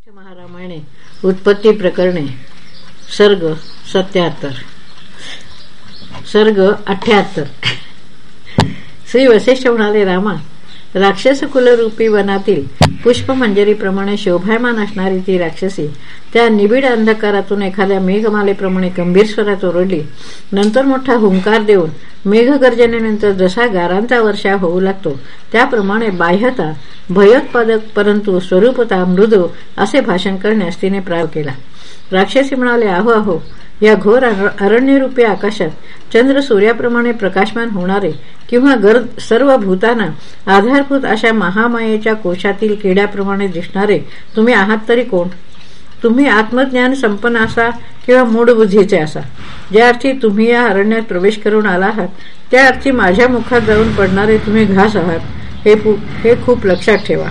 वसिष्ठ महारामायणे उत्पत्ती प्रकरणे सर्ग सत्याहत्तर. सर्ग अठ्याहत्तर. श्री वशिष्ठ म्हणाले रामा राक्षस कुलरूपी वनातील पुष्पमंजरीप्रमाणे शोभायमान असणारी ती राक्षसी त्या निबिड अंधकारातून एखाद्या मेघमालेप्रमाणे गंभीर स्वरात ओरडली. नंतर मोठा हुंकार देऊन मेघगर्जनेनंतर जसा गारांचा वर्षा होऊ लागतो त्याप्रमाणे बाह्यता भयोत्पादक परंतु स्वरूपता मृदू असे भाषण करण्यास तिने प्राव केला. राक्षसी म्हणाले आहो आहो या घोर अरण्यरूपी आकाशात चंद्र सूर्याप्रमाणे प्रकाशमान होणारे किंवा गर्द सर्व भूतांना आधारभूत अशा महामायेच्या कोशातील किड्याप्रमाणे दिसणारे तुम्ही आहात तरी कोण? तुम्ही आत्मज्ञान संपन्न असा किंवा मूढबुद्धीचे असा. ज्या अर्थी तुम्ही या अरण्यात प्रवेश करून आला आहात त्या अर्थी माझ्या मुखात जाऊन पडणारे तुम्ही घास आहात. हे हे खूप लक्षात ठेवा.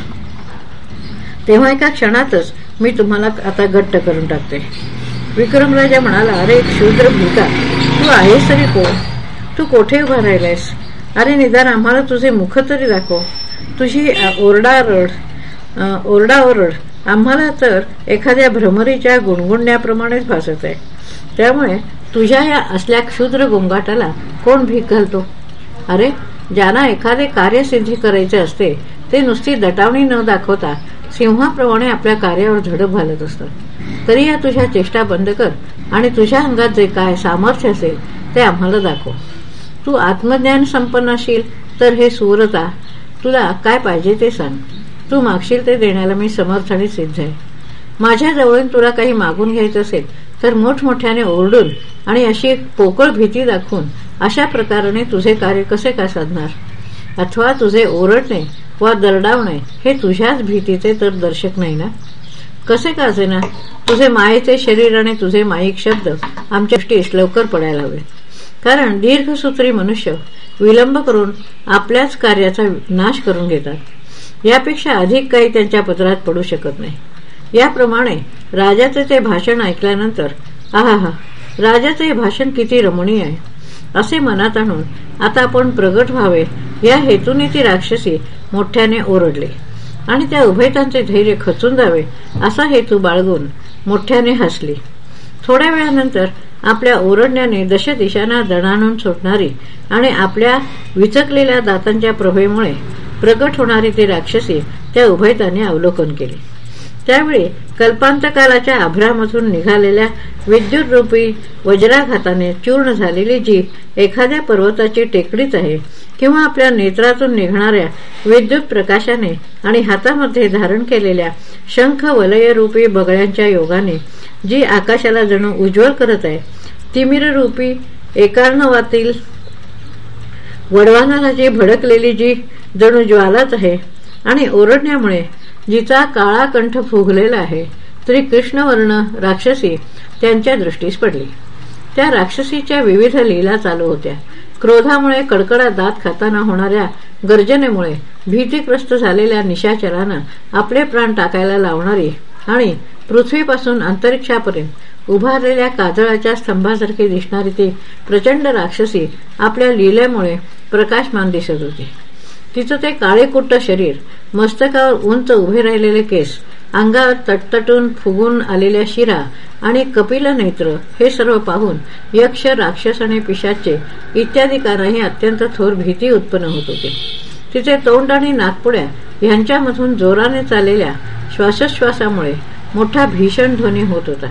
तेव्हा एका क्षणातच मी तुम्हाला आता घट्ट करून टाकते. विक्रमराजा म्हणाला अरे शूद्र भूता तू आहेस तरी कोण? तू कोठे उभा राहिलायस? अरे निदान आम्हाला तुझे मुख तरी दाखव. तुझी ओरडा रड ओरडा ओरड आम्हाला तर एखाद्या भ्रमरीच्या गुणगुणण्याप्रमाणेच भासत आहे. त्यामुळे तुझ्या या असल्या क्षुद्र गोंगाटाला कोण भीक घालतो? अरे ज्यांना एखादे कार्यसिद्धी करायचे असते ते नुसती दटावणी न दाखवता सिंहाप्रमाणे आपल्या कार्यावर झडप घालत असतात. तरी या तुझ्या चेष्टा बंद कर आणि तुझ्या अंगात जे काय सामर्थ्य असेल ते आम्हाला दाखव. तू आत्मज्ञान संपन्न असेल तर हे सुरता तुला काय पाहिजे ते सांग. तू मागशील ते देण्याला मी समर्थ आणि सिद्ध आहे. माझ्या जवळून तुला काही मागून घ्यायचं असेल तर मोठमोठ्याने ओरडून आणि अशी पोकळ भीती दाखवून अशा प्रकाराने तुझे कार्य कसे काय साधणार? अथवा तुझे ओरडणे वा दरडावणे हे तुझ्याच भीतीचे तर दर्शक नाही ना? कसे का ना? तुझे मायेचे शरीर आणि तुझे माईक शब्द आमच्या दृष्टीस लवकर पडायला हवे. कारण दीर्घसूत्री मनुष्य विलंब करून आपल्याच कार्याचा नाश करून घेतात. यापेक्षा अधिक काही त्यांच्या पत्रात पडू शकत नाही. याप्रमाणे राजाचे ते भाषण ऐकल्यानंतर आहा हा राजाचे हे भाषण किती रमणीय आहे. असे मनात आणून आता आपण प्रगट व्हावे या हेतूने ती राक्षसी मोठ्याने ओरडले. आणि त्या उभयतांचे धैर्य खचून जावे असा हेतू बाळगून मोठ्याने हसली. थोड्या वेळानंतर आपल्या ओरडण्याने दशदिशांना दणाणून सुटणारी आणि आपल्या विचकलेल्या दातांच्या प्रभेमुळे प्रगट होणारी ती राक्षसी त्या उभयताने अवलोकन केले. त्यावेळी कल्पांतकालाच्या आभ्रामधून निघालेल्या विद्युत रूपी वज्राघाताने चूर्ण झालेली जी एखाद्या पर्वताची टेकडीच आहे किंवा आपल्या नेत्रातून निघणाऱ्या विद्युत प्रकाशाने आणि हातामध्ये धारण केलेल्या शंख वलयरूपी बगळ्यांच्या योगाने जी आकाशाला जणू उज्ज्वल करत आहे तिमिररूपी एकार्णवातील वडवानाची भडकलेली जी जणू ज्वालाच आहे आणि ओरडण्यामुळे जिचा काळा कंठ फुगलेला आहे तरी कृष्णवर्ण राक्षसी त्यांच्या दृष्टीस पडली. त्या राक्षसीच्या विविध लीला चालू होत्या. क्रोधामुळे कडकडा दात खाताना होणाऱ्या गर्जनेमुळे भीतीग्रस्त झालेल्या निशाचरानं आपले प्राण टाकायला लावणारी आणि पृथ्वीपासून अंतरिक्षापर्यंत उभारलेल्या काजळाच्या स्तंभासारखी दिसणारी ती प्रचंड राक्षसी आपल्या लिलेमुळे प्रकाशमान दिसत होती. तिचं ते काळेकुट्ट शरीर मस्तकावर उंच उभे राहिलेले केस अंगावर तटतटून फुगून आलेल्या शिरा आणि कपिल नेत्र हे सर्व पाहून यक्ष राक्षस आणि पिशाचे इत्यादी अत्यंत थोर भीती उत्पन्न होत होते. तिचे तोंड आणि नागपुड्या यांच्यामधून जोराने चाललेल्या श्वासोच्छ्वासामुळे मोठा भीषण ध्वनी होत होता.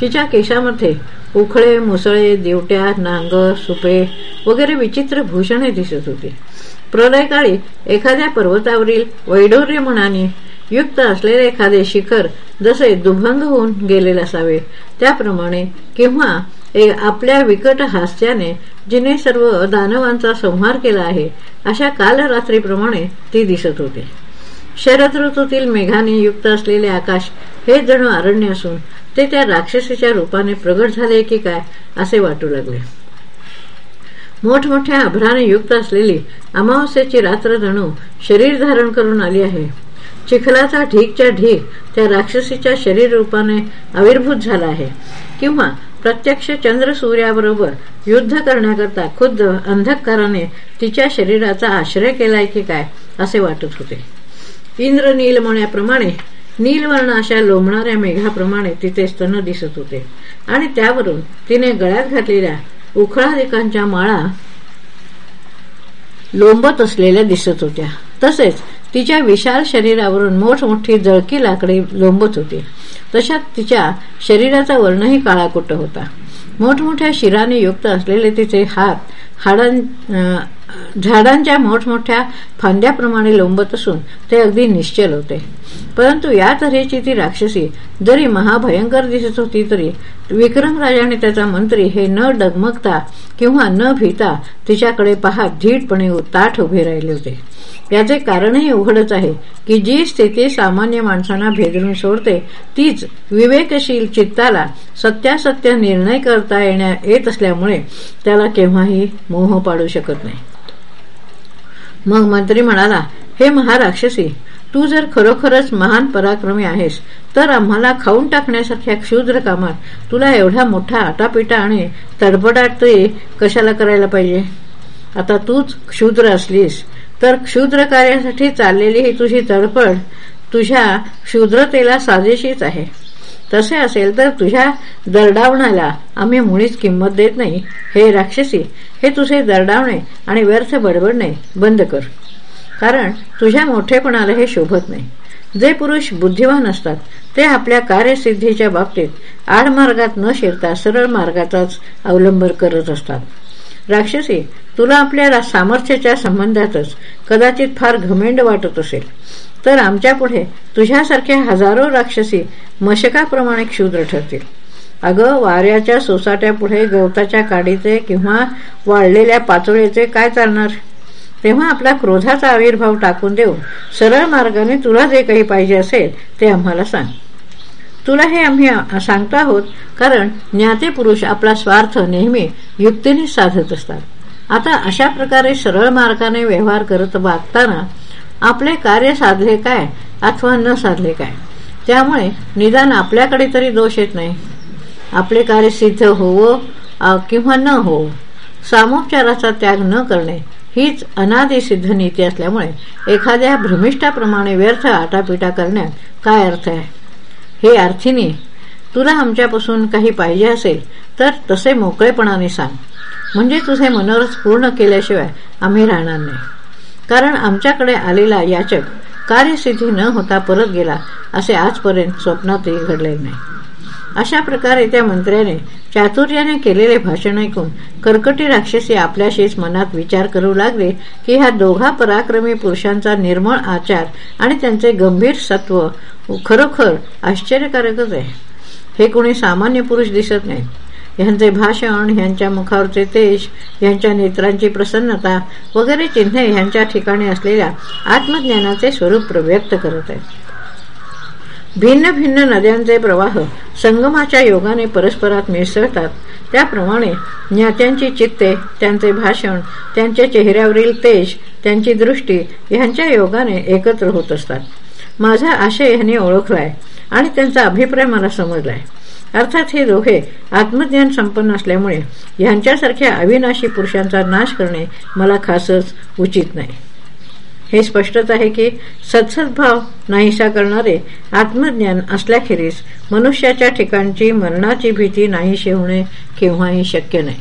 तिच्या केशामध्ये उखळे मुसळे दिवट्या नांगर सुपे वगैरे विचित्र भूषणे दिसत होती. प्रलयकाळी एखाद्या पर्वतावरील वैढोर्य मनाने युक्त असलेले एखादे शिखर जसे दुभंग होऊन गेलेले असावे. त्याप्रमाणे किंवा आपल्या विकट हास्याने जिने सर्व दानवांचा संहार केला आहे अशा कालरात्रीप्रमाणे ती दिसत होती. शरद ऋतूतील मेघाने युक्त असलेले आकाश हे जणू अरण्य असून ते त्या राक्षसीच्या रूपाने प्रगट झाले की काय असे वाटू लागले. मोठमोठ्या अभराने युक्त असलेली अमावस्याची रात्र जणू शरीर धारण करून आली आहे. चिखलाचा ढीकच्या ढीक त्या राक्षसीच्या शरीर रूपाने आविर्भूत झाला आहे. किंवा प्रत्यक्ष चंद्र सूर्याबरोबर युद्ध करण्याकरता खुद्द अंधकाराने तिच्या शरीराचा आश्रय केलाय की काय असे वाटत होते. इंद्र नीलमण्याप्रमाणे नीलवर्ण अशा लोंबणाऱ्या मेघाप्रमाणे तिचे स्तन दिसत होते. आणि त्यावरून तिने गळ्यात घातलेल्या उखळादिकांच्या माळा लोंबत असलेल्या दिसत होत्या. तसेच तिच्या विशाल शरीरावरून मोठमोठी जळकी लाकडी लोंबत होती. तशात तिच्या शरीराचा वर्णही काळाकुट होता. मोठमोठ्या शिराने युक्त असलेले तिचे हात हाडां झाडांच्या मोठमोठ्या फांद्याप्रमाणे लोंबत असून ते अगदी निश्चल होते. परंतु या तऱ्हेची ती राक्षसी जरी महाभयंकर दिसत होती तरी विक्रम राजाने त्याचा मंत्री हे न डगमगता किंवा न भीता तिच्याकडे पाहत धीटपणे ताठ उभे राहिले होते. याचे कारणही उघडच आहे की जी स्थिती सामान्य माणसांना भेदरून सोडते तीच विवेकशील चित्ताला सत्यासत्य निर्णय करता येण्या येत असल्यामुळे त्याला केव्हाही मोह पाडू शकत नाही. मग मंत्री म्हणाला हे महाराक्षसी तू जर खरोखरच महान पराक्रमी आहेस तर आम्हाला खाऊन टाकण्यासारख्या क्षुद्र कामात तुला एवढा मोठा आटापिटा आणि तडपडाट कशाला करायला पाहिजे? आता तूच क्षुद्र असलीस तर क्षुद्र कार्यासाठी चाललेली ही तुझी तडपड तुझ्या क्षुद्रतेला साजेशीच आहे. तसे असेल तर तुझ्या दरडावण्याला आम्ही मुळीच किंमत देत नाही. हे राक्षसी हे तुझे दरडावणे आणि व्यर्थ बडबडणे बंद कर. कारण तुझ्या मोठेपणाला हे शोभत नाही. जे पुरुष बुद्धिवान असतात ते आपल्या कार्यसिद्धीच्या बाबतीत आडमार्गात न शिरता सरळ मार्गाचाच अवलंब करत असतात. राक्षसी तुला आपल्या सामर्थ्याच्या संबंधातच कदाचित फार घमेंड वाटत असेल. तर आमच्या पुढे तुझ्यासारख्या हजारो राक्षसी मशकाप्रमाणे क्षुद्र ठरतील. अगं वाऱ्याच्या सोसाट्या पुढे गवताच्या काडीचे किंवा वाळलेल्या पाचोळीचे काय चालणार? तेव्हा आपला क्रोधाचा आविर्भाव टाकून देऊन सरळ मार्गाने तुला जे काही पाहिजे असेल ते आम्हाला सांग. तुला हे आम्ही सांगतो आहोत कारण ज्ञाते पुरुष आपला स्वार्थ नेहमी युक्तीने साधत असतात. आता अशा प्रकारे सरळ मार्गाने व्यवहार करत वागताना आपले कार्य साधले काय अथवा न साधले काय? त्यामुळे निदान आपल्याकडे तरी दोष येत नाही. आपले कार्य सिद्ध होवो किंवा न होवो सामोपचाराचा त्याग न करणे हीच अनादि सिद्ध नीती असल्यामुळे एखाद्या भ्रमिष्ठाप्रमाणे व्यर्थ आटापिटा करण्यात काय अर्थ आहे? हे अर्थिनी तुला आमच्यापासून काही पाहिजे असेल तर तसे मोकळेपणाने सांग. म्हणजे तुझे मनोरथ पूर्ण केल्याशिवाय आम्ही राहणार नाही. कारण आमच्याकडे आलेला याचक कार्यसिद्धी न होता परत गेला असे आजपर्यंत स्वप्नातही घडले नाही. अशा प्रकारे त्या मंत्र्याने चातुर्याने केलेले भाषण ऐकून कर्कटी राक्षसी आपल्याशीच मनात विचार करू लागले की ह्या दोघा पराक्रमी पुरुषांचा निर्मळ आचार आणि त्यांचे गंभीर सत्व खरोखर आश्चर्यकारकच आहे. हे कोणी सामान्य पुरुष दिसत नाही. ह्यांचे भाषण ह्यांच्या मुखावरचे तेज ह्यांच्या नेत्रांची प्रसन्नता वगैरे चिन्हे ह्यांच्या ठिकाणी असलेल्या आत्मज्ञानाचे स्वरूप व्यक्त करत आहे भिन्न भिन्न नद्यांचे प्रवाह संगमाच्या योगाने परस्परात मिसळतात. त्याप्रमाणे ज्ञात्यांची चित्ते त्यांचे भाषण त्यांच्या चेहऱ्यावरील तेज त्यांची दृष्टी ह्यांच्या योगाने एकत्र होत असतात. माझा आशय ह्यांनी ओळखलाय आणि त्यांचा अभिप्राय मला समजलाय. अर्थात हे दोघे आत्मज्ञान संपन्न असल्यामुळे ह्यांच्यासारख्या अविनाशी पुरुषांचा नाश करणे मला खासच उचित नाही. हे स्पष्टच आहे की सत्सद्भाव नाहीसा करणारे आत्मज्ञान असल्याखेरीज मनुष्याच्या ठिकाणची मरणाची भीती नाहीशी होणे केव्हाही शक्य नाही.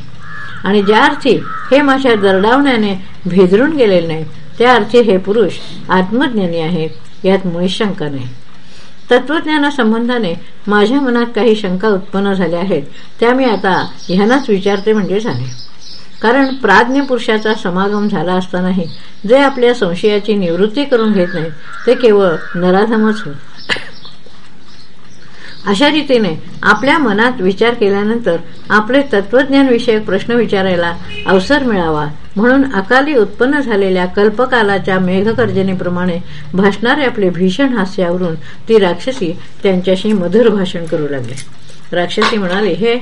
आणि ज्या अर्थी हे माझ्या दरडावण्याने भेदरून गेलेले नाही त्या अर्थी हे पुरुष आत्मज्ञानी आहेत यात मुळी शंका नाही. तत्वज्ञानासंबंधाने माझ्या मनात काही शंका उत्पन्न झाल्या आहेत. त्या मी आता ह्यांनाच विचारते म्हणजे झाले. कारण प्राज्ञ पुरुषाचा समागम झाला असतानाही जे आपल्या संशयाची निवृत्ती करून घेत नाहीत ते केवळ नराधमच होत. अशा रीतीने आपल्या मनात विचार केल्यानंतर आपले तत्वज्ञान विषयक प्रश्न विचारायला अवसर मिळावा. म्हणून अकाली उत्पन्न झालेल्या कल्पकालाच्या मेघगर्जनेप्रमाणे भासणारे आपले भीषण हास्यावरून ती राक्षसी त्यांच्याशी मधुर भाषण करू लागली. राक्षसी म्हणाले हे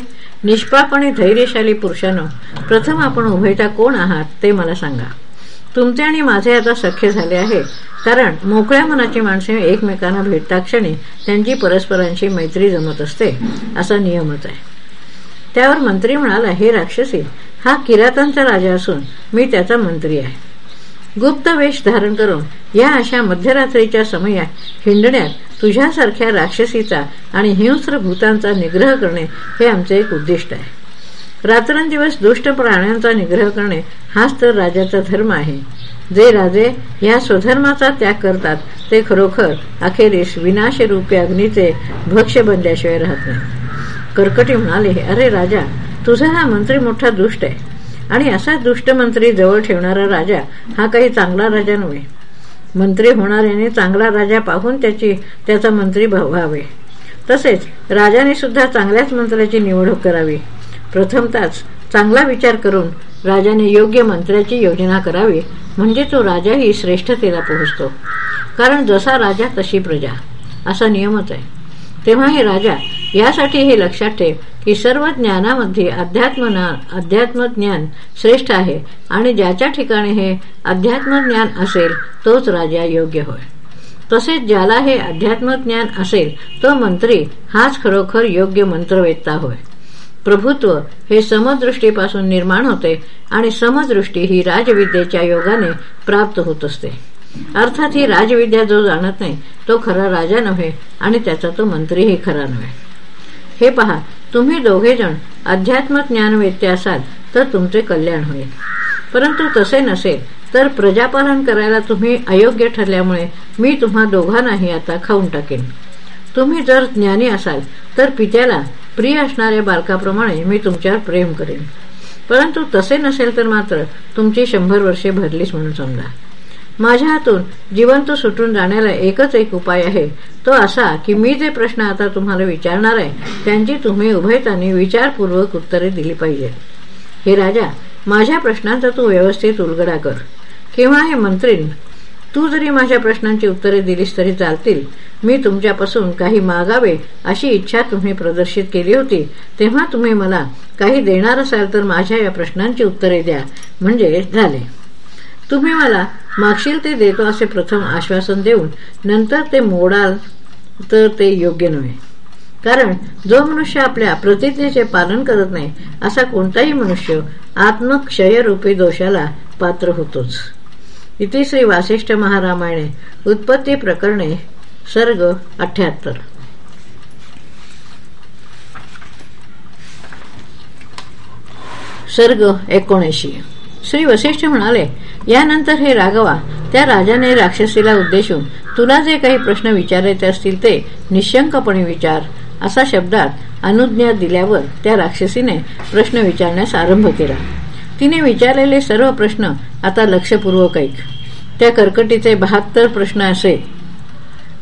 निष्पाप आणि धैर्यशाली पुरुषानं प्रथम आपण उभयता कोण आहात ते मला सांगा. तुमचे आणि माझे आता सख्य झाले आहे. कारण मोकळ्या मनाची माणसे एकमेकांना भेटता क्षणी त्यांची परस्परांशी मैत्री जमत असते. असा नियमच आहे. त्यावर मंत्री म्हणाला हे राक्षसी हा किरातांचा राजा असून मी त्याचा मंत्री आहे. गुप्त वेश धारण करून या अशा मध्यरात्रीच्या समयात हिंडण्यात तुझ्यासारख्या राक्षसीचा आणि हिंस्र भूतांचा निग्रह करणे हे आमचे एक उद्दिष्ट आहे. रात्रंदिवस दुष्ट प्राण्यांचा निग्रह करणे हाच तर राजाचा धर्म आहे. जे राजे या स्वधर्माचा त्याग करतात ते खरोखर अखेरीस विनाशरूपी अग्नीचे भक्ष बनल्याशिवाय राहत नाही. कर्कटी म्हणाले अरे राजा तुझा हा मंत्री मोठा दुष्ट आहे. आणि असा दुष्ट मंत्री जवळ ठेवणारा राजा हा काही चांगला राजा नव्हे. मंत्री होणाऱ्याने चांगला राजा पाहून त्याची त्याचा मंत्री व्हावे. तसेच राजाने सुद्धा चांगल्याच मंत्र्याची निवडणूक करावी. प्रथमताच चांगला विचार करून राजाने योग्य मंत्र्याची योजना करावी म्हणजे तो राजाही श्रेष्ठतेला पोहोचतो. कारण जसा राजा तशी प्रजा. असा नियमच आहे. तेव्हा हे राजा यासाठी हे लक्षात ठेव की सर्व ज्ञानामध्ये अध्यात्म अध्यात्म ज्ञान श्रेष्ठ आहे आणि ज्याच्या ठिकाणी हे अध्यात्म ज्ञान असेल तोच राजा योग्य होय. तसेच ज्याला हे अध्यात्म ज्ञान असेल तो मंत्री हाच खरोखर योग्य मंत्रवेत्ता होय. प्रभुत्व हे समदृष्टीपासून निर्माण होते आणि समदृष्टी ही राजविद्येच्या योगाने प्राप्त होत असते. अर्थात ही राजविद्या जो जाणत नाही तो खरा राजा नव्हे आणि त्याचा तो मंत्रीही खरा नव्हे. हे पहा तुम्ही दोघे जण अध्यात्म ज्ञानवेत्ते असाल तर तुमचे कल्याण होईल. परंतु तसे नसेल तर प्रजापालन करायला तुम्ही अयोग्य ठरल्यामुळे मी तुम्हा दोघांनाही आता खाऊन टाकेन. तुम्ही जर ज्ञानी असाल तर पित्याला प्रिय असणाऱ्या बालकाप्रमाणे मी तुमच्यावर प्रेम करेन. परंतु तसे नसेल तर मात्र तुमची शंभर वर्षे भरलीच म्हणून समजा. माझ्या हातून जिवंत सुटून जाण्याला एकच एक उपाय आहे. तो असा की मी जे प्रश्न आता तुम्हाला विचारणार आहे त्यांची तुम्ही उभयतांनी विचारपूर्वक उत्तरे दिली पाहिजेत हे राजा माझ्या प्रश्नांचा तू व्यवस्थित उलगडा कर. किंवा हे मंत्रीन तू जरी माझ्या प्रश्नांची उत्तरे दिलीस तरी चालतील मी तुमच्यापासून काही मागावे अशी इच्छा तुम्ही प्रदर्शित केली होती. तेव्हा तुम्ही मला काही देणार असाल तर माझ्या या प्रश्नांची उत्तरे द्या. म्हणजे झाले. तुम्ही मला मागशील ते देतो असे प्रथम आश्वासन देऊन नंतर ते मोडाल तर ते योग्य नव्हे. कारण जो मनुष्य आपल्या प्रतिज्ञेचे पालन करत नाही असा कोणताही मनुष्य आत्मक्षयरूपी दोषाला पात्र होतोच. इथे श्री वासिष्ठ महारामायणे उत्पत्ती प्रकरणे सर्ग अठ्याहत्तर. सर्ग एकोणऐंशी. श्री वशिष्ठ म्हणाले यानंतर हे राघवा त्या राजाने राक्षसीला उद्देशून तुला जे काही प्रश्न विचारायचे असतील ते निशंकपणे विचार. असा शब्दात अनुज्ञा दिल्यावर त्या राक्षसीने प्रश्न विचारण्यास आरंभ केला. तिने विचारलेले सर्व प्रश्न आता लक्षपूर्वक ऐक. त्या कर्कटीचे बहात्तर प्रश्न असे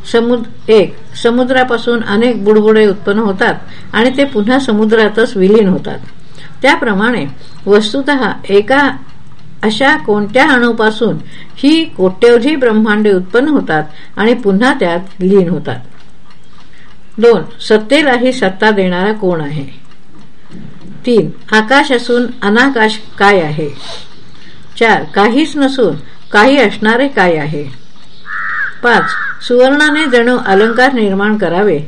समुद्र एक समुद्रापासून अनेक बुडबुडे उत्पन्न होतात आणि ते पुन्हा समुद्रातच विलीन होतात. त्याप्रमाणे वस्तुत एका अशा कोणत्या अणूपासून ही कोट्यवधी ब्रह्मांडे उत्पन्न होतात आणि पुन्हा त्यात लीन होतात. दोन सत्तेलाही सत्ता देणारा कोण आहे? तीन आकाश असून अनाकाश काय आहे? चार काहीच नसून काही असणारे काय आहे? पाच. सुवर्णाने जणू अलंकार निर्माण करावे.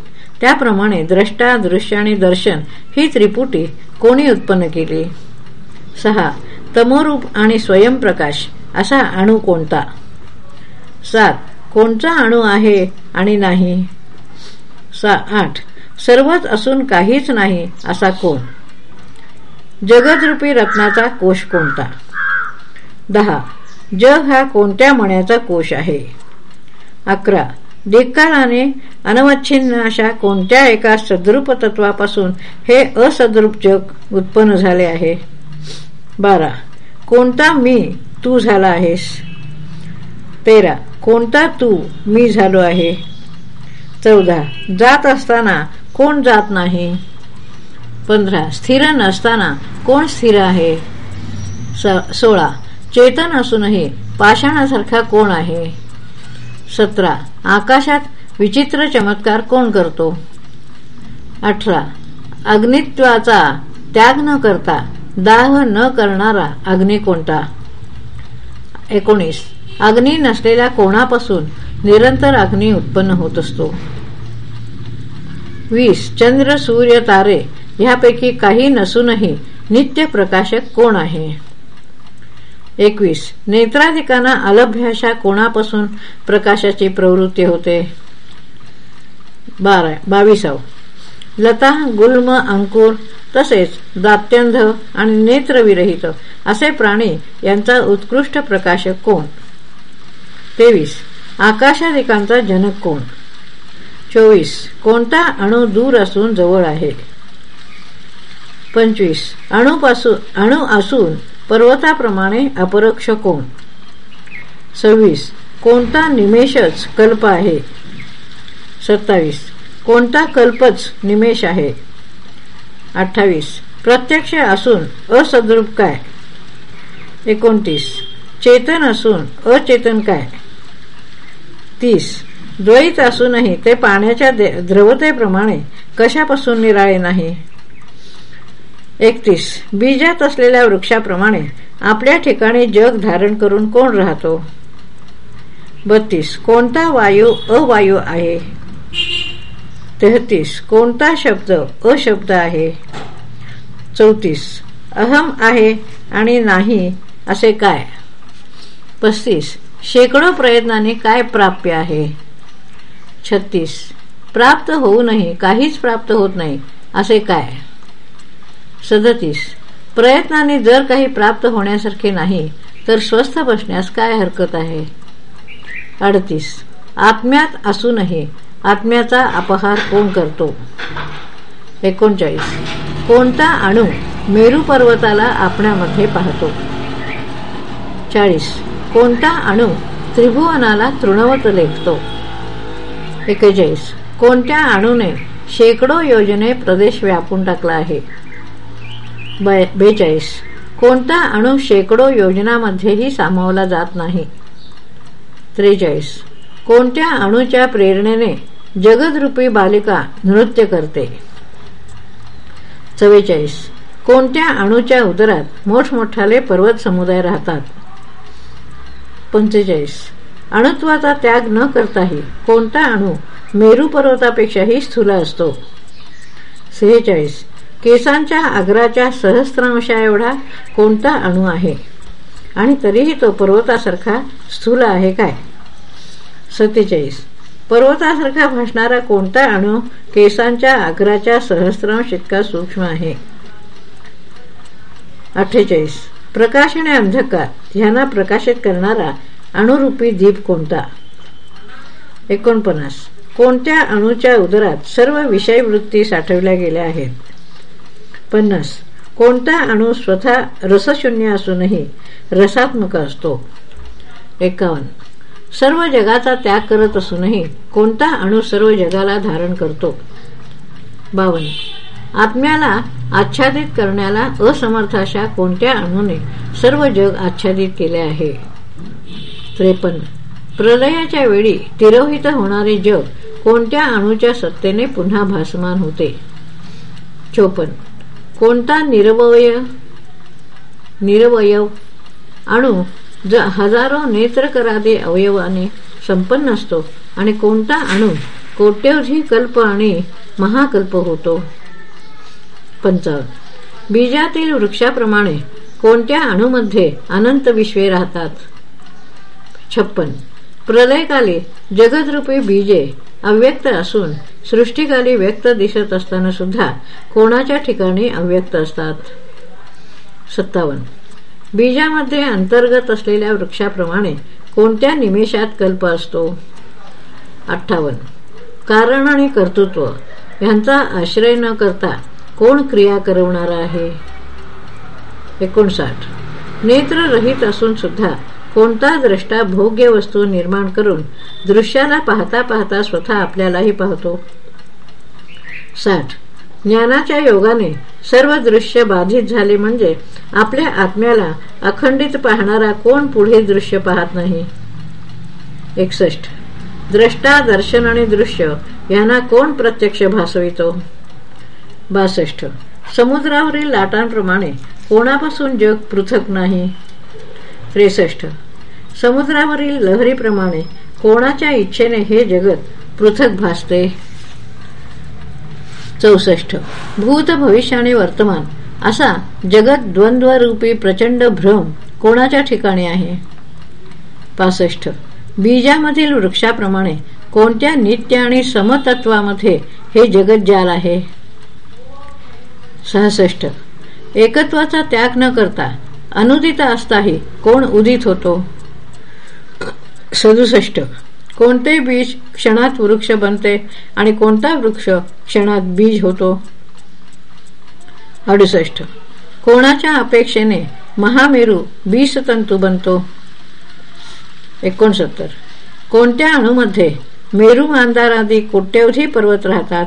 त्याप्रमाणे द्रष्टा दृश्य आणि दर्शन ही त्रिपुटी कोणी उत्पन्न केली? सहा. तमोरूप आणि स्वयंप्रकाश असा अणू कोणता? सात. कोणता अणू आहे आणि नाही? सा आठ. सर्वच असून काहीच नाही असा कोण? जगदरूपी रत्नाचा कोश कोणता? दहा. जग हा कोणत्या मण्याचा कोश आहे? अकरा. दिक्कालाने अनवच्छिन्न अशा कोणत्या एका सद्रूप तत्वापासून हे असद्रूप जग उत्पन्न झाले आहे? बारा. कोणता मी तू झाला आहेस? तेरा. कोणता तू मी झालो आहे? चौदा. जात असताना कोण जात नाही? पंधरा. स्थिर नसताना कोण स्थिर आहे? सोळा. चेतन असूनही पाषाणासारखा कोण आहे? सतरा. आकाशात विचित्र चमत्कार कोण करतो? अठरा. अग्नित्वाचा त्याग न करता दाह न करणारा अग्नी कोणता? एकोणीस. अग्नी नसलेल्या कोणापासून निरंतर अग्नी उत्पन्न होत असतो? वीस. चंद्र सूर्य तारे ह्यापैकी काही नसूनही नित्य प्रकाशक कोण आहे? एकवीस. नेत्राधिकांना अलभ्याशा कोणापासून प्रकाशाची प्रवृत्ती होते? बारा. बावीसाव. लता गुल्म अंकुर तसेच दात्यंध आणि नेत्रविरहित असे प्राणी यांचा उत्कृष्ट प्रकाशक कोण? तेवीस. आकाशाधिकांचा जनक कोण? चोवीस. कोणता अणु दूर असून जवळ आहे? पंचवीस. अणुपासून अणु असून पर्वताप्रमाणे अपरक्ष कोण? सव्वीस. कोणता निमेषच कल्प आहे? सत्तावीस. कोणता कल्पच निमेष आहे? अठ्ठावीस. प्रत्यक्ष असून असद्रूप काय? एकोणतीस. चेतन असून अचेतन काय? तीस. द्वैत असूनही ते पाण्याच्या द्रवतेप्रमाणे कशापासून निराळे नाही? एकतीस. बीजात असलेल्या वृक्षाप्रमाणे आपल्या ठिकाणी जग धारण करून कोण राहतो? बत्तीस. कोणता वायू अवायू आहे? तेहतीस. कोणता शब्द अशब्द आहे? चौतीस. अहम आहे आणि नाही असे काय? पस्तीस. शेकडो प्रयत्नाने काय प्राप्य आहे? छत्तीस. प्राप्त होऊनही काहीच प्राप्त होत नाही असे काय? सदतीस. प्रयत्नाने जर काही प्राप्त होण्यासारखे नाही तर स्वस्थ बसण्यास काय हरकत आहे? अडतीस. आत्म्यात असूनही आत्म्याचा अपहार कोण करतो? एकोणचाळीस. कोणता अणू मेरू पर्वताला आपण्यामध्ये पाहतो? चाळीस. कोणता अणू त्रिभुवनाला तृणवत लेखतो? एकेचाळीस. कोणत्या अणूने शेकडो योजने प्रदेश व्यापून टाकला आहे? बेचाळीस. कोणता अणू शेकडो योजनामध्येही सामावला जात नाही? त्रेचाळीस. कोणत्या अणूच्या प्रेरणेने जगदरूपी बालिका नृत्य करते? चव्वेचाळीस. कोणत्या अणूच्या उदरात मोठमोठाले पर्वत समुदाय राहतात? पंचेचाळीस. अणुत्वाचा त्याग न करताही कोणता अणू मेरू पर्वतापेक्षाही स्थूल असतो? सेहेचाळीस. केसांच्या आग्राच्या सहस्रांशा एवढा कोणता अणू आहे? आणि तरीही तो पर्वतासारखा स्थूल आहे काय? सत्तेचाळीस. पर्वतासारखा भासणारा कोणता अणू केसांच्या आग्राच्या सहस्रांश इतका सूक्ष्म आहे? अठ्ठेचाळीस. प्रकाश आणि अंधकार यांना प्रकाशित करणारा अणुरूपी दीप कोणता? एकोणपन्नास. कोणत्या अणूच्या उदरात सर्व विषय वृत्ती साठवल्या गेल्या आहेत? पन्नास. कोणता अणू स्वतः रसशून्य असूनही रसात्मक असतो? एकावन्न. सर्व जगाचा त्याग करत असूनही कोणता अणू सर्व जगाला धारण करतो? बावन आत्म्याला आच्छादित करण्याला असमर्थ अशा कोणत्या अणूने सर्व जग आच्छादित केले आहे? त्रेपन्न. प्रलयाच्या वेळी तिरोहित होणारे जग कोणत्या अणूच्या सत्तेने पुन्हा भासमान होते? चोपन्न. कोणता निरवय निरवयव? अणू हजारो नेत्रकरादे अवयवाने संपन्न असतो आणि कोणता अणू कोट्यवधी कल्प आणि महाकल्प होतो? पंचावन्न बीजातील वृक्षाप्रमाणे कोणत्या अणूमध्ये अनंत विश्वे राहतात? छप्पन. प्रलयकाली जगदरूपी बीजे अव्यक्त असून सृष्टीकाली व्यक्त दिसत असताना सुद्धा कोणाच्या ठिकाणी अव्यक्त असतात? सत्तावन्न. बीजामध्ये अंतर्गत असलेल्या वृक्षाप्रमाणे कोणत्या निमेषात कल्प असतो? अठ्ठावन्न. कारण आणि कर्तृत्व यांचा आश्रय न करता कोण क्रिया करवणार आहे? एकोणसाठ. नेत्ररहित असून सुद्धा कोणता द्रष्टा भोग्य वस्तू निर्माण करून दृश्याला पाहता पाहता स्वतः आपल्यालाही पाहतो? साठ. ज्ञानाच्या योगाने सर्व दृश्य बाधित झाले म्हणजे आपल्या आत्म्याला अखंडित पाहणारा कोण पुढे दृश्य पाहत नाही? एकसष्ट. द्रष्टा दर्शन आणि दृश्य यांना कोण प्रत्यक्ष भासवितो? बासष्ट. समुद्रावरील लाटांप्रमाणे कोणापासून जग पृथक नाही? त्रेसष्ट. समुद्रावरील लहरीप्रमाणे कोणाच्या इच्छेने हे जगत पृथक भासते? चौसष्ट. भूत भविष्य आणि वर्तमान असा जगत द्वंद्वरूपी प्रचंड भ्रम कोणाच्या ठिकाणी आहे? पासष्ट. बीजामधील वृक्षाप्रमाणे कोणत्या नित्य आणि समतत्वामध्ये हे जगत जाल आहे? सहासष्ट. एकत्वाचा त्याग न करता अनुदित असताही कोण उदित होतो? सदुसष्ट. कोणते बीज क्षणात वृक्ष बनते आणि कोणता वृक्ष क्षणात बीज होतो? अडुसष्ट. कोणाच्या अपेक्षेने महामेरू बीजतंतू बनतो? एकोणसत्तर. कोणत्या अणूमध्ये मेरू मांदार आदी कोट्यवधी पर्वत राहतात?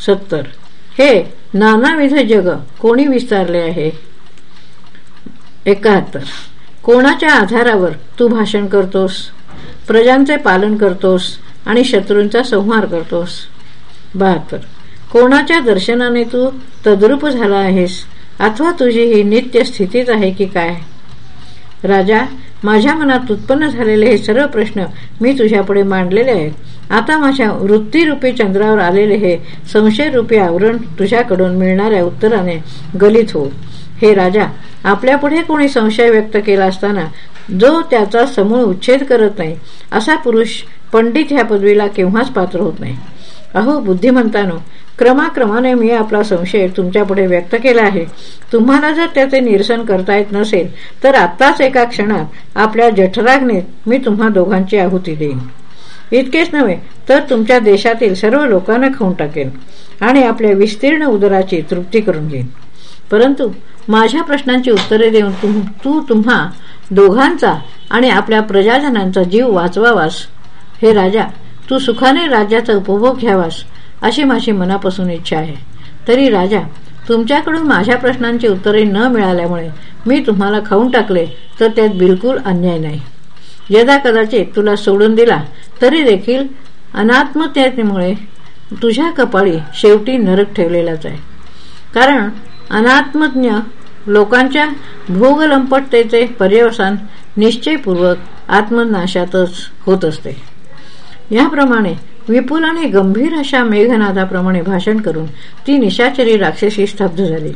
सत्तर. हे नानाविध जग कोणी विस्तारले आहे? एकाहत्तर. कोणाच्या आधारावर तू भाषण करतोस? प्रजांचे पालन करतोस आणि शत्रूंचा संहार करतोस? बहात्तर. कोणाच्या दर्शनाने तू तद्रूप झाला आहेस? अथवा तुझी ही नित्य स्थितीच आहे की काय? राजा माझ्या मनात उत्पन्न झालेले हे सर्व प्रश्न मी तुझ्यापुढे मांडलेले आहेत. आता माझ्या वृत्तीरूपी चंद्रावर आलेले हे संशयरूपी आवरण तुझ्याकडून मिळणाऱ्या उत्तराने गलित हो. हे राजा आपल्यापुढे कोणी संशय व्यक्त केला असताना जो त्याचा समूळ उच्छेद करत नाही असा पुरुष पंडित ह्या पदवीला केव्हाच पात्र होत नाही. अहो बुद्धिमंतानो क्रमाक्रमाने मी आपला संशय तुमच्यापुढे व्यक्त केला आहे. तुम्हाला जर त्याचे निरसन करता येत नसेल तर आत्ताच एका क्षणात आपल्या जठराग्नेत मी तुम्हा दोघांची आहुती देईन. इतकेच नव्हे तर तुमच्या देशातील सर्व लोकांना खाऊन टाकेन आणि आपल्या विस्तीर्ण उदराची तृप्ती करून घेईन. परंतु माझ्या प्रश्नांची उत्तरे देऊन तुम, तू तुम्हा दोघांचा आणि आपल्या प्रजाजनांचा जीव वाचवावास. हे राजा तू सुखाने राज्याचा उपभोग घ्यावास अशी माझी मनापासून इच्छा आहे. तरी राजा तुमच्याकडून माझ्या प्रश्नांची उत्तरे न मिळाल्यामुळे मी तुम्हाला खाऊन टाकले तर त्यात बिलकुल अन्याय नाही. यदा कदाचित तुला सोडून दिला तरी देखील अनात्मतेमुळे तुझ्या कपाळी शेवटी नरक ठेवलेलाच आहे. कारण अनात्मज्ञ लोकांच्या भोगलंपटतेचे पर्यवसान निश्चयपूर्वक आत्मनाशातच होत असते. याप्रमाणे विपुल आणि गंभीर अशा मेघनादाप्रमाणे भाषण करून ती निशाचरी राक्षसी स्तब्ध झाली.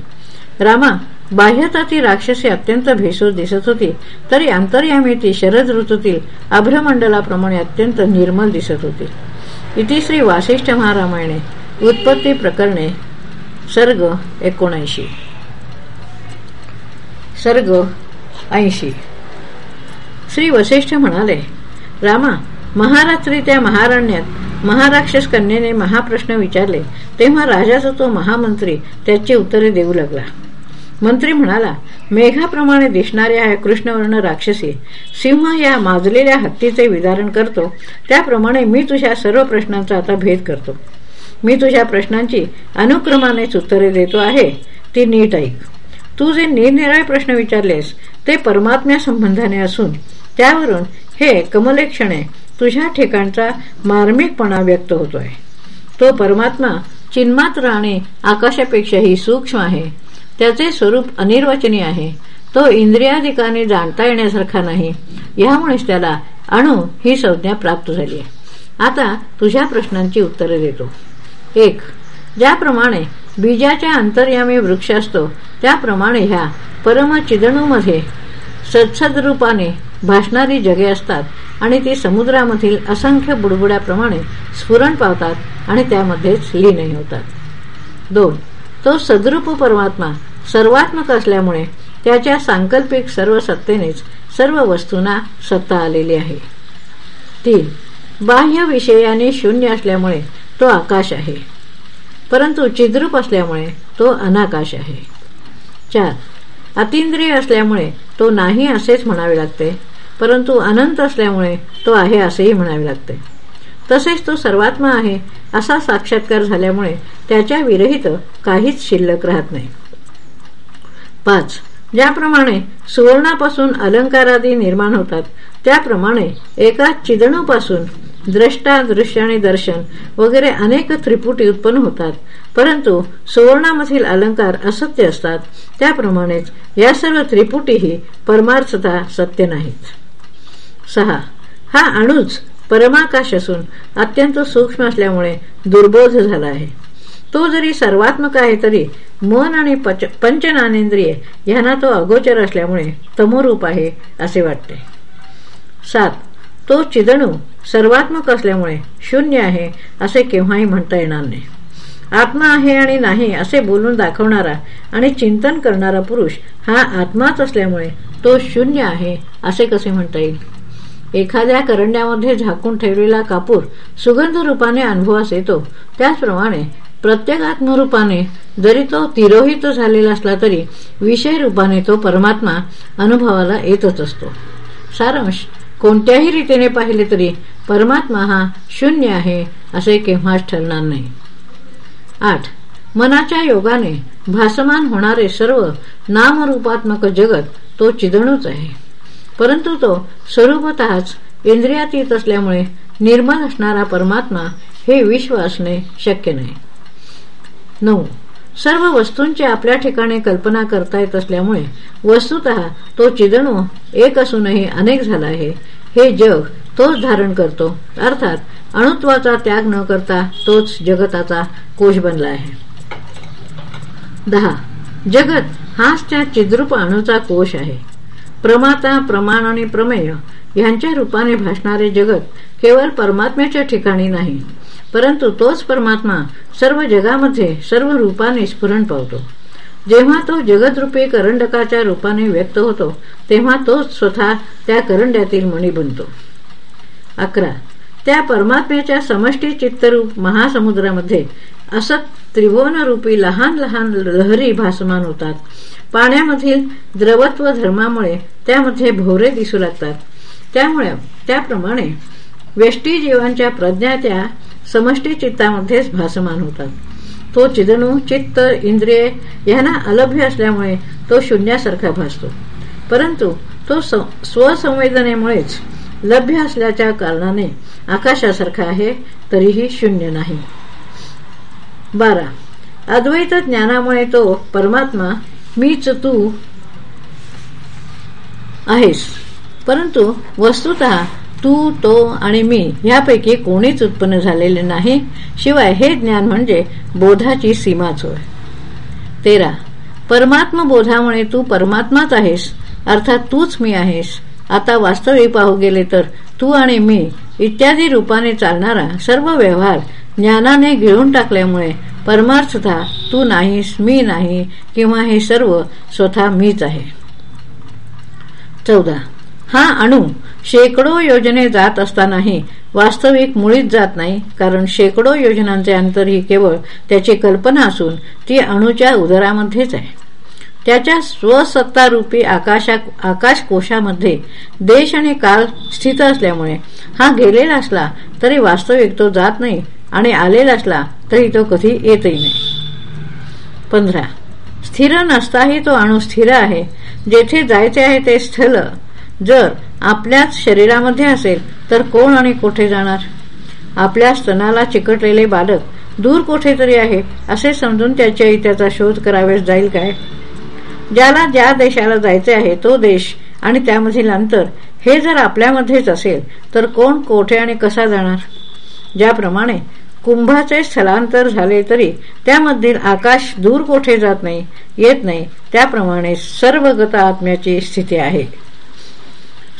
रामा बाह्यता ती राक्षसी अत्यंत भेसूर दिसत होती तरी अंतर्यामी ती शरद ऋतूतील अभ्रमंडलाप्रमाणे अत्यंत निर्मल दिसत होती. इति श्री वासिष्ठ महारामायणे उत्पत्ती प्रकरणे सर्ग एकोणऐंशी. सर्ग ऐंशी. श्री वसिष्ठ म्हणाले रामा महारात्री त्या महारण्यात महाराक्षस कन्येने महाप्रश्न विचारले तेव्हा राजाचा तो महामंत्री त्याची उत्तरे देऊ लागला. मंत्री म्हणाला मेघाप्रमाणे दिसणाऱ्या या कृष्णवर्ण राक्षसी सिंह या माजलेल्या हत्तीचे विदारण करतो त्याप्रमाणे मी तुझ्या सर्व प्रश्नांचा आता भेद करतो. मी तुझ्या प्रश्नांची अनुक्रमानेच उत्तरे देतो आहे. ती नीट ऐक. तू जे निरनिराळे प्रश्न विचारलेस ते परमात्म्या संबंधाने असून त्यावरून हे कमलेक्षणे तुझ्या ठिकाणचा मार्मिकपणा व्यक्त होतोय. तो परमात्मा चिन्मात आणि आकाशापेक्षाही सूक्ष्म आहे. त्याचे स्वरूप अनिर्वचनीय आहे. तो इंद्रियाधिकाने जाणता येण्यासारखा नाही. यामुळेच त्याला अणु ही संज्ञा प्राप्त झाली आहे. आता तुझ्या प्रश्नांची उत्तरे देतो. एक. ज्याप्रमाणे बीजाच्या अंतर्यामी वृक्ष असतो त्याप्रमाणे ह्या परमचिदणूमध्ये सत्सदरूपाने भासणारी जगे असतात आणि ती समुद्रामधील असंख्य बुडबुड्याप्रमाणे स्फुरण पावतात आणि त्यामध्येच लीनही होतात. दोन. तो सद्रूप परमात्मा सर्वात्मक असल्यामुळे त्याच्या सांकल्पिक सर्व सत्तेनेच सर्व वस्तूंना सत्ता आलेली आहे. तीन. बाह्य विषयाने शून्य असल्यामुळे तो आकाश आहे. परंतु चिद्रूप असल्यामुळे तो अनाकाश आहे. चार. अतिंद्रिय असल्यामुळे तो नाही असेच म्हणावे लागते परंतु अनंत असल्यामुळे तो आहे असेही म्हणावे लागते. तसेच तो सर्वात्मा आहे असा साक्षात्कार झाल्यामुळे त्याच्या विरहित काहीच शिल्लक राहत नाही. पाच. ज्याप्रमाणे सुवर्णापासून अलंकारादी निर्माण होतात त्याप्रमाणे एका चिदणूपासून द्रष्टा दृश्य आणि दर्शन वगैरे अनेक त्रिपुटी उत्पन्न होतात. परंतु सुवर्णामधील अलंकार असत्य असतात. त्याप्रमाणेच या सर्व त्रिपुटीही परमार्थता सत्य नाहीत. सहा. हा अणूच परमाकाश असून अत्यंत सूक्ष्म असल्यामुळे दुर्बोध झाला आहे. तो जरी सर्वात्मक आहे तरी मन आणि पंचनानेंद्रिय यांना तो अगोचर असल्यामुळे तमोरूप आहे असे वाटते. सात. तो चिदणू सर्वात्मक असल्यामुळे शून्य आहे असे केव्हाही म्हणता येणार नाही. आत्मा आहे आणि नाही असे बोलून दाखवणारा आणि चिंतन करणारा पुरुष हा आत्माच असल्यामुळे तो शून्य आहे असे कसे म्हणता येईल? एखाद्या करंड्यामध्ये झाकून ठेवलेला कापूर सुगंध रूपाने अनुभवास येतो. त्याचप्रमाणे प्रत्येक आत्मरूपाने जरी तो तिरोहित झालेला असला तरी विषय रूपाने तो परमात्मा अनुभवाला येतच असतो. सारांश कोणत्याही रीतीने पाहिले तरी परमात्मा हा शून्य आहे असे केव्हाच ठरणार नाही. आठ मनाच्या योगाने भासमान होणारे सर्व नामरूपात्मक जगत तो चिदणूच आहे. परंतु तो स्वरूपतःच इंद्रियातीत असल्यामुळे निर्मल असणारा परमात्मा हे विश्व असणे शक्य नाही. नऊ सर्व वस्तूंची आपल्या ठिकाणी कल्पना करता येत असल्यामुळे वस्तुत तो चिदणू एक असूनही अनेक झाला आहे. हे जग तोच धारण करतो. अर्थात अणुत्वाचा त्याग न करता तोच जगताचा कोश बनला आहे. दहा. जगत हाच त्या चिद्रूप अणुचा कोश आहे. प्रमाता प्रमाण आणि प्रमेय यांच्या रूपाने भासणारे जगत केवळ परमात्म्याच्या ठिकाणी नाही. परंतु तोच परमात्मा सर्व जगामध्ये सर्व रूपाने स्फुरण पावतो. जेव्हा तो जगदरूपी करंडकाच्या रूपाने व्यक्त होतो तेव्हा तोच स्वतः त्या करंड्यातील मणी बनतो. अकरा. त्या परमात्म्याच्या समष्टी चित्तरूप महासमुद्रामध्ये असत त्रिभुवनरूपी लहान लहान लहरी भासमान होतात. पाण्यामधील द्रवत्व धर्मामुळे त्यामध्ये भोवरे दिसू लागतात. त्यामुळे त्याप्रमाणे व्यष्टी जीवांच्या प्रज्ञा त्या समष्टी चित्तामध्येच भासमान होतात. तो चिदणू चित्त इंद्रिय यांना अलभ्य असल्यामुळे तो शून्यासारखा भासतो. परंतु तो स्वसंवेदनेमुळेच लभ्य असल्याच्या कारणाने आकाशासारखा आहे तरीही शून्य नाही. बारा. अद्वैत ज्ञानामुळे तो परमात्मा मीच तू आहेस. परंतु वस्तुत तू तो आणि मी ह्यापैकी कोणीच उत्पन्न झालेले नाही. शिवाय हे ज्ञान म्हणजे बोधाची सीमाच होय तेरा. परमात्म बोधामुळे तू परमात्माच आहेस. अर्थात तूच मी आहेस. आता वास्तविक पाहू गेले तर तू आणि मी इत्यादी रूपाने चालणारा सर्व व्यवहार ज्ञानाने गिळून टाकल्यामुळे परमार्थता तू नाहीस मी नाही किंवा हे सर्व स्वतः मीच आहे. चौदा. हा अणू शेकडो योजने जात असतानाही वास्तविक मुळीच जात नाही कारण शेकडो योजनांचे अंतर ही केवळ त्याची कल्पना असून ती अणूच्या उदरामध्येच आहे. त्याच्या स्वसत्तारूपी आकाशा आकाशकोशामध्ये देश आणि काल स्थित असल्यामुळे हा गेलेला असला तरी वास्तविक तो जात नाही आणि आलेला असला तरी तो कधी येतही नाही. पंधरा. स्थिर नसताही तो अणू स्थिर आहे. जेथे जायचे आहे ते स्थल जर आपल्याच शरीरामध्ये असेल तर कोण आणि कोठे जाणार? आपल्या स्तनाला चिकटलेले बालक दूर कोठेतरी आहे असे समजून त्याच्या त्याचा शोध करावेस जाईल काय? ज्याला ज्या देशाला जायचे आहे तो देश आणि त्यामधील अंतर हे जर आपल्यामध्येच असेल तर कोण कोठे आणि कसा जाणार? ज्याप्रमाणे कुंभाचे स्थलांतर झाले तरी त्यामधील आकाश दूर कोठे जात नाही येत नाही त्याप्रमाणे सर्वगत आत्म्याची स्थिती आहे.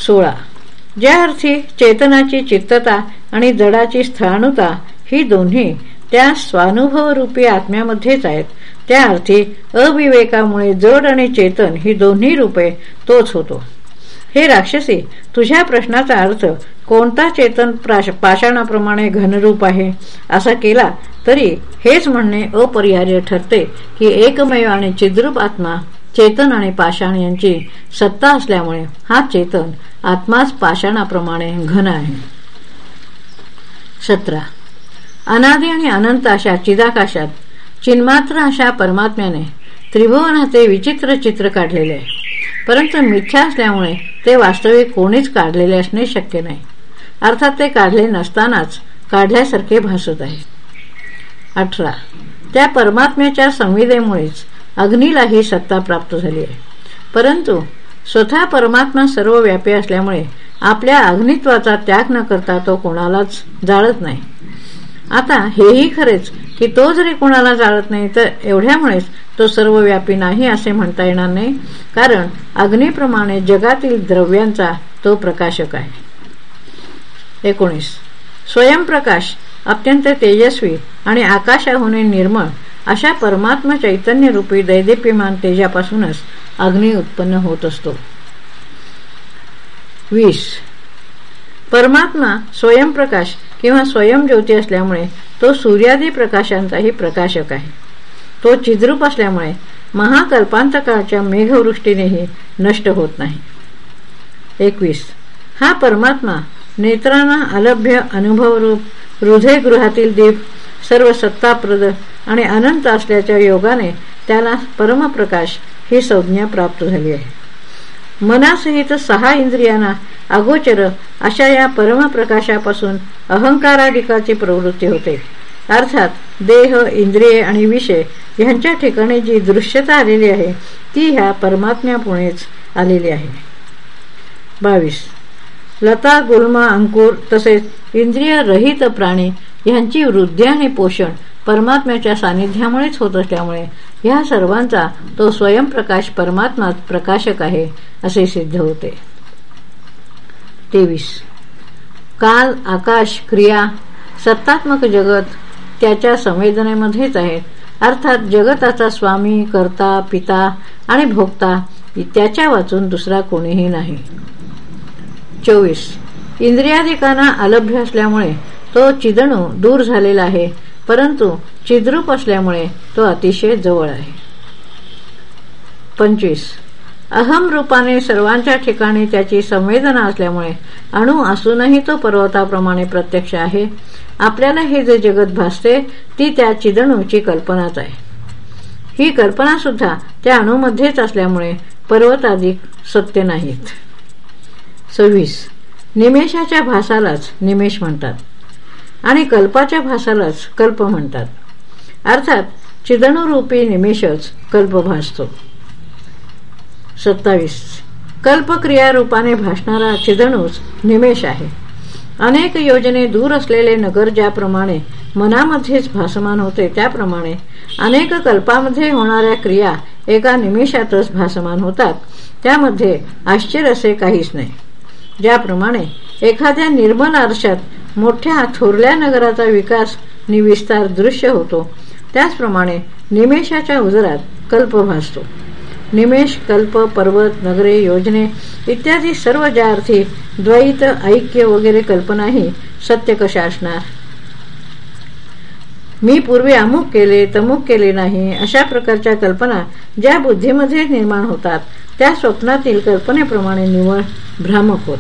सोळा. ज्या अर्थी चेतनाची चित्तता आणि जडाची स्थाणुता ही दोन्ही त्या स्वानुभव रूपी आत्म्यामध्येच आहेत. त्या अर्थी अविवेकामुळे जड आणि चेतन ही दोन्ही रूपे तोच होतो. हे राक्षसी तुझ्या प्रश्नाचा अर्थ कोणता चेतन पाषाणाप्रमाणे घनरूप आहे? असा केला तरी हेच म्हणणे अपरिहार्य ठरते की एकमेव आणि चिद्रूप आत्मा चेतन आणि पाषाण यांची सत्ता असल्यामुळे हा चेतन आत्माच पाषाणाप्रमाणे घन आहे. सतरा. अनादी आणि अनंत अशा चिदाकाशात चिन्मात्र अशा परमात्म्याने त्रिभुवनाचे विचित्र चित्र काढलेले आहे. परंतु मिथ्या असल्यामुळे ते वास्तविक कोणीच काढलेले असणे शक्य नाही. अर्थात ते काढले नसतानाच काढल्यासारखे भासत आहे. अठरा. त्या परमात्म्याच्या अग्नीला ही सत्ता प्राप्त झाली आहे. परंतु स्वतः परमात्मा सर्व व्यापी असल्यामुळे आपल्या अग्नित्वाचा त्याग न करता तो कोणालाच जाळत नाही. आता हेही खरेच की तो जरी कोणाला जाळत नाही तर एवढ्यामुळेच तो सर्वव्यापी नाही असे म्हणता येणार नाही कारण अग्नीप्रमाणे जगातील द्रव्यांचा तो प्रकाशक आहे. एकोणीस. स्वयंप्रकाश अत्यंत तेजस्वी आणि आकाशाहून निर्मळ अशा परमात्मा चैतन्य रूपी दैदिप्यमान तेजापासूनच अग्नी उत्पन्न होत असतो. वीस. परमात्मा स्वयंप्रकाश किंवा स्वयंज्योती असल्यामुळे तो सूर्यादी प्रकाशांचाही प्रकाशक आहे. तो चिद्रूप असल्यामुळे महाकल्पांतकाळच्या मेघवृष्टीनेही नष्ट होत नाही. एकवीस. हा परमात्मा नेत्रांना अलभ्य अनुभवरूप हृदयगृहातील दीप सर्व सत्ताप्रद आणि अनंत असल्याच्या योगाने त्याला परमप्रकाश ही संज्ञा प्राप्त झाली आहे. मनासहित सहा इंद्रियांना अगोचर अशा या परमप्रकाशापासून अहंकाराधिकाची प्रवृत्ती होते. अर्थात देह इंद्रिये आणि विषय यांच्या ठिकाणी जी दृश्यता आलेली आहे ती ह्या परमात्म्यापुणेच आलेली आहे. बावीस. लता गुल्मा अंकुर तसेच इंद्रिय रहित प्राणी यांची वृद्धी आणि पोषण परमात्म्याच्या सानिध्यामुळेच होत असल्यामुळे या सर्वांचा तो स्वयंप्रकाश परमात्मा प्रकाशक आहे असे सिद्ध होते. तेवीस. काल आकाश क्रिया सत्तात्मक जगत त्याच्या संवेदनेमध्येच आहेत. अर्थात जगताचा स्वामी करता पिता आणि भोगता त्याच्या वाचून दुसरा कोणीही नाही. चोवीस. इंद्रियाधिकांना अलभ्य असल्यामुळे तो चिदणू दूर झालेला आहे परंतु चिद्रूप असल्यामुळे तो अतिशय जवळ आहे. पंचवीस. अहम रूपाने सर्वांच्या ठिकाणी त्याची संवेदना असल्यामुळे अणु असूनही तो पर्वताप्रमाणे प्रत्यक्ष आहे. आपल्याला हे जे जगत भासते ती त्या चिदणूची कल्पनाच आहे. ही कल्पना सुद्धा त्या अणूमध्येच असल्यामुळे पर्वताधिक सत्य नाहीत. सव्वीस. निमेषाच्या भासालाच निमेष म्हणतात. आणि कल्पाच्या भासालाच कल्प म्हणतात. अर्थात चिदणुरूपी निमिषच कल्प भासतो. सत्तावीस. कल्पक्रिया रूपाने भासणारा चिदणूच निमेष आहे. अनेक योजने दूर असलेले नगर ज्याप्रमाणे मनामध्येच भासमान होते त्याप्रमाणे अनेक कल्पामध्ये होणाऱ्या क्रिया एका निमिषातच भासमान होतात. त्यामध्ये आश्चर्य असे काहीच नाही. ज्याप्रमाणे एखाद्या निर्मल आरशात मोठ्या थोरल्या नगराचा विकास नि विस्तार दृश्य होतो. त्याचप्रमाणे निमेषाच्या उजरात कल्प भासतो. निमेष कल्प पर्वत नगरे योजने इत्यादी सर्व ज्या अर्थी द्वैत ऐक्य वगैरे कल्पनाही सत्य कशा असणार? मी पूर्वी अमुक केले तमुक केले नाही अशा प्रकारच्या कल्पना ज्या बुद्धीमध्ये निर्माण होतात त्या स्वप्नातील कल्पनेप्रमाणे निवळ भ्रामक होत.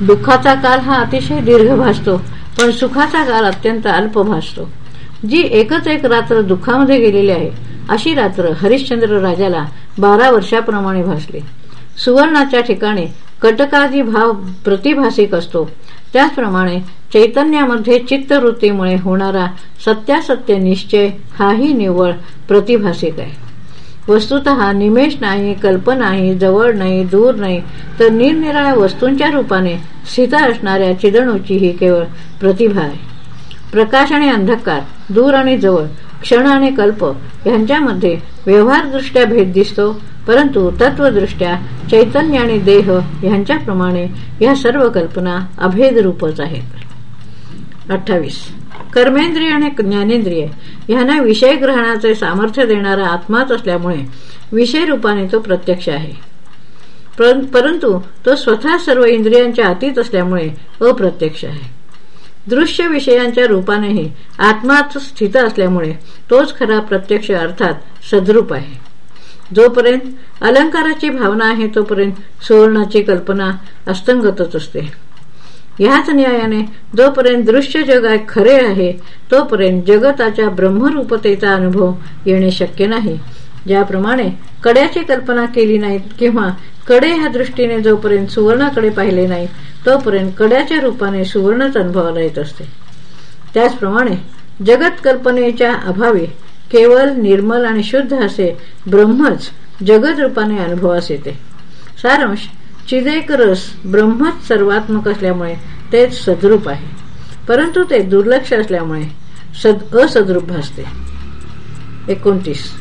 दुःखाचा काल हा अतिशय दीर्घ भासतो पण सुखाचा काल अत्यंत अल्प भासतो. जी एकच एक रात्र दुःखामध्ये गेलेली आहे अशी रात्र हरिश्चंद्र राजाला बारा वर्षाप्रमाणे भासली. सुवर्णाच्या ठिकाणी कटकादी भाव प्रतिभासिक असतो. त्याचप्रमाणे चैतन्यामध्ये चित्तवृत्तीमुळे होणारा सत्यासत्य निश्चय हाही निव्वळ प्रतिभासिक आहे. वस्तुत निमेष नाही कल्प नाही जवळ नाही दूर नाही तर निरनिराळ्या वस्तूंच्या रूपाने स्थित असणाऱ्या चिदणूची ही केवळ प्रतिभा आहे. प्रकाश आणि अंधकार दूर आणि जवळ क्षण आणि कल्प यांच्यामध्ये व्यवहारदृष्ट्या भेद दिसतो परंतु तत्वदृष्ट्या चैतन्य आणि देह यांच्याप्रमाणे या सर्व कल्पना अभेद रूपच आहेत. अठ्ठावीस. कर्मेंद्रिय आणि ज्ञानेंद्रिय यांना विषय ग्रहणाचे सामर्थ्य देणारा आत्माच असल्यामुळे विषय रूपाने तो प्रत्यक्ष आहे. परंतु तो स्वतः सर्व इंद्रियांच्या अतीत असल्यामुळे अप्रत्यक्ष आहे. दृश्य विषयांच्या रूपानेही आत्माच स्थित असल्यामुळे तोच खरा प्रत्यक्ष अर्थात सद्रूप आहे. जोपर्यंत अलंकाराची भावना आहे तोपर्यंत सुवर्णाची कल्पना अस्तंगतच असते. ह्याच न्यायाने जोपर्यंत दृश्य जगाय खरे आहे तोपर्यंत जगताच्या ब्रह्मरूपतेचा अनुभव येणे शक्य नाही. ज्याप्रमाणे कड्याची कल्पना केली नाही किंवा कडे ह्या दृष्टीने जोपर्यंत सुवर्णाकडे पाहिले नाही तोपर्यंत कड्याच्या रूपाने सुवर्णच अनुभवाला येत असते. त्याचप्रमाणे जगत कल्पनेच्या अभावी केवळ निर्मल आणि शुद्ध असे ब्रह्मच जगत रूपाने अनुभवास येते. सारांश चिदेक रस ब्रह्मच सर्वात्मक असल्यामुळे तेच सद्रूप आहे. परंतु ते दुर्लक्ष असल्यामुळे सद असद्रूप भासते. एकोणतीस.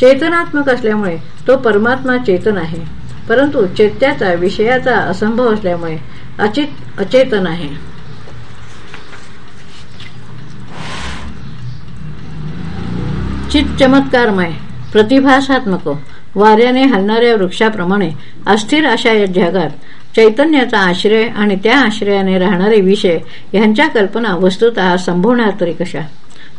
चेतनात्मक असल्यामुळे तो परमात्मा चेतन आहे. परंतु चैत्याचा विषयाचा असंभव असल्यामुळे अचित अचेतन आहे. चित चमत्कारमय प्रतिभासात्मक वाऱ्याने हलणाऱ्या वृक्षाप्रमाणे अस्थिर अशा या जगात चैतन्याचा आश्रय आणि त्या आश्रयाने राहणारे विषय यांच्या कल्पना वस्तुत संभवणार तरी कशा?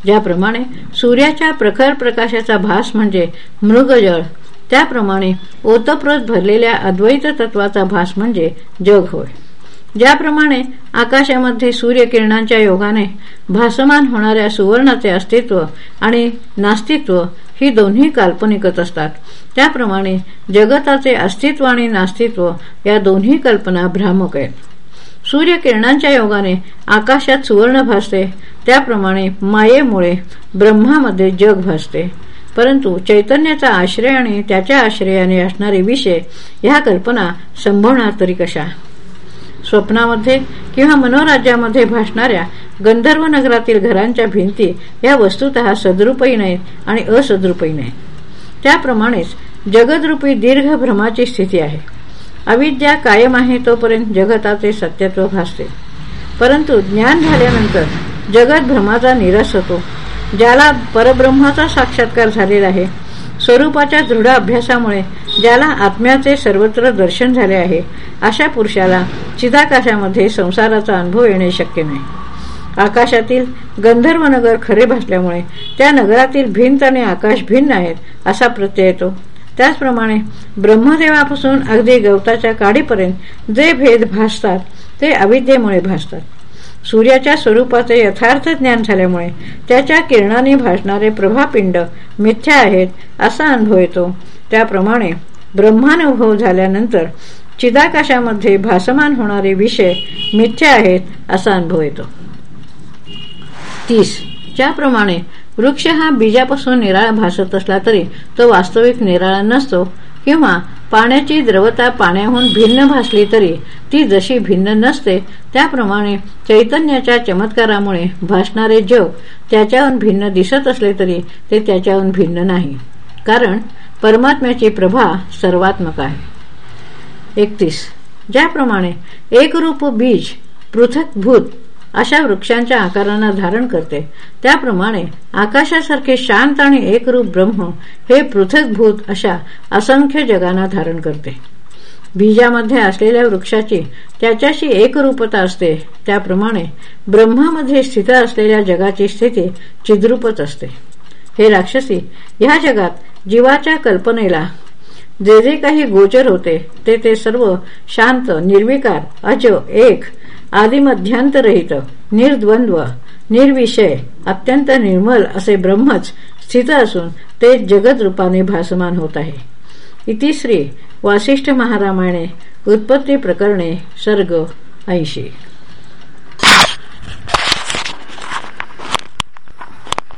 ज्याप्रमाणे सूर्याच्या प्रखर प्रकाशाचा भास म्हणजे मृगजळ त्याप्रमाणे ओतप्रोत भरलेल्या अद्वैत तत्वाचा भास म्हणजे जग होय. ज्याप्रमाणे आकाशामध्ये सूर्यकिरणांच्या योगाने भासमान होणाऱ्या सुवर्णाचे अस्तित्व आणि नास्तित्व ही दोन्ही काल्पनिकच असतात. त्याप्रमाणे जगताचे अस्तित्व आणि नास्तित्व या दोन्ही कल्पना भ्रामक आहेत. सूर्यकिरणांच्या योगाने आकाशात सुवर्ण भासते त्याप्रमाणे मायेमुळे ब्रह्मामध्ये जग भासते. परंतु चैतन्याचा आश्रय आणि त्याच्या आश्रयाने असणारे विषय ह्या कल्पना संभवणार तरी कशा? स्वप्नामध्ये किंवा मनोराज्यामध्ये भासणाऱ्या गंधर्व नगरातील घरांच्या भिंती या वस्तुत सद्रुपही नाहीत आणि असद्रुपही नाहीत. त्याप्रमाणेच जगदरूपी दीर्घ भ्रमाची स्थिती आहे. अविद्या कायम आहे तोपर्यंत जगताचे सत्यत्व भासते. परंतु ज्ञान झाल्यानंतर जगत भ्रमाचा निरस होतो. ज्याला परब्रह्माचा साक्षात्कार झालेला आहे स्वरूपाच्या दृढ अभ्यासामुळे ज्याला आत्म्याचे सर्वत्र दर्शन झाले आहे अशा पुरुषाला चिदाकाशामध्ये संसाराचा अनुभव येणे शक्य नाही. आकाशातील गंधर्व नगर खरे भासल्यामुळे त्या नगरातील भिंत आणि आकाश भिन्न आहेत असा प्रत्यय येतो. त्याचप्रमाणे ब्रह्मदेवापासून अगदी गवताच्या काडीपर्यंत जे भेद भासतात ते अविद्येमुळे भासतात. सूर्याच्या स्वरूपाचे यथार्थ ज्ञान झाल्यामुळे त्याच्या किरणाने भासणारे प्रभापिंड मिथ्या आहेत असा अनुभव येतो. त्याप्रमाणे ब्रह्मानुभव झाल्यानंतर चिदाकाशामध्ये भासमान होणारे विषय मिथ्या आहेत असा अनुभव येतो. तीस. ज्याप्रमाणे वृक्ष हा बीजापासून निराळा भासत असला तरी तो वास्तविक निराळा नसतो किंवा पाण्याची द्रवता पाण्याहून भिन्न भासली तरी ती जशी भिन्न नसते त्याप्रमाणे चैतन्याच्या चमत्कारामुळे भासणारे जग त्याच्याहून भिन्न दिसत असले तरी ते त्याच्याहून भिन्न नाही. कारण परमात्म्याची प्रभा सर्वात्मक आहे. एकतीस. ज्याप्रमाणे एकरूप बीज पृथक भूत अशा वृक्षांच्या आकारांना धारण करते त्याप्रमाणे आकाशासारखे शांत आणि एकरूप ब्रह्म हे पृथकभूत अशा असंख्य जगांना धारण करते. बीजामध्ये असलेल्या वृक्षाची त्याच्याशी एकरूपता असते त्याप्रमाणे ब्रह्मामध्ये स्थित असलेल्या जगाची स्थिती चिद्रूपच असते. हे राक्षसी ह्या जगात जीवाच्या कल्पनेला जे जे काही गोचर होते ते ते सर्व शांत निर्विकार अज एक आदिमध्यांतरहित निर्द्वंद्व निर्विषय अत्यंत निर्मल असे ब्रह्मच स्थित असून ते जगद रूपाने भासमान होत आहे. इतिश्री वासिष्ठ महारामायणे उत्पत्ती प्रकरणे सर्ग ऐंशी.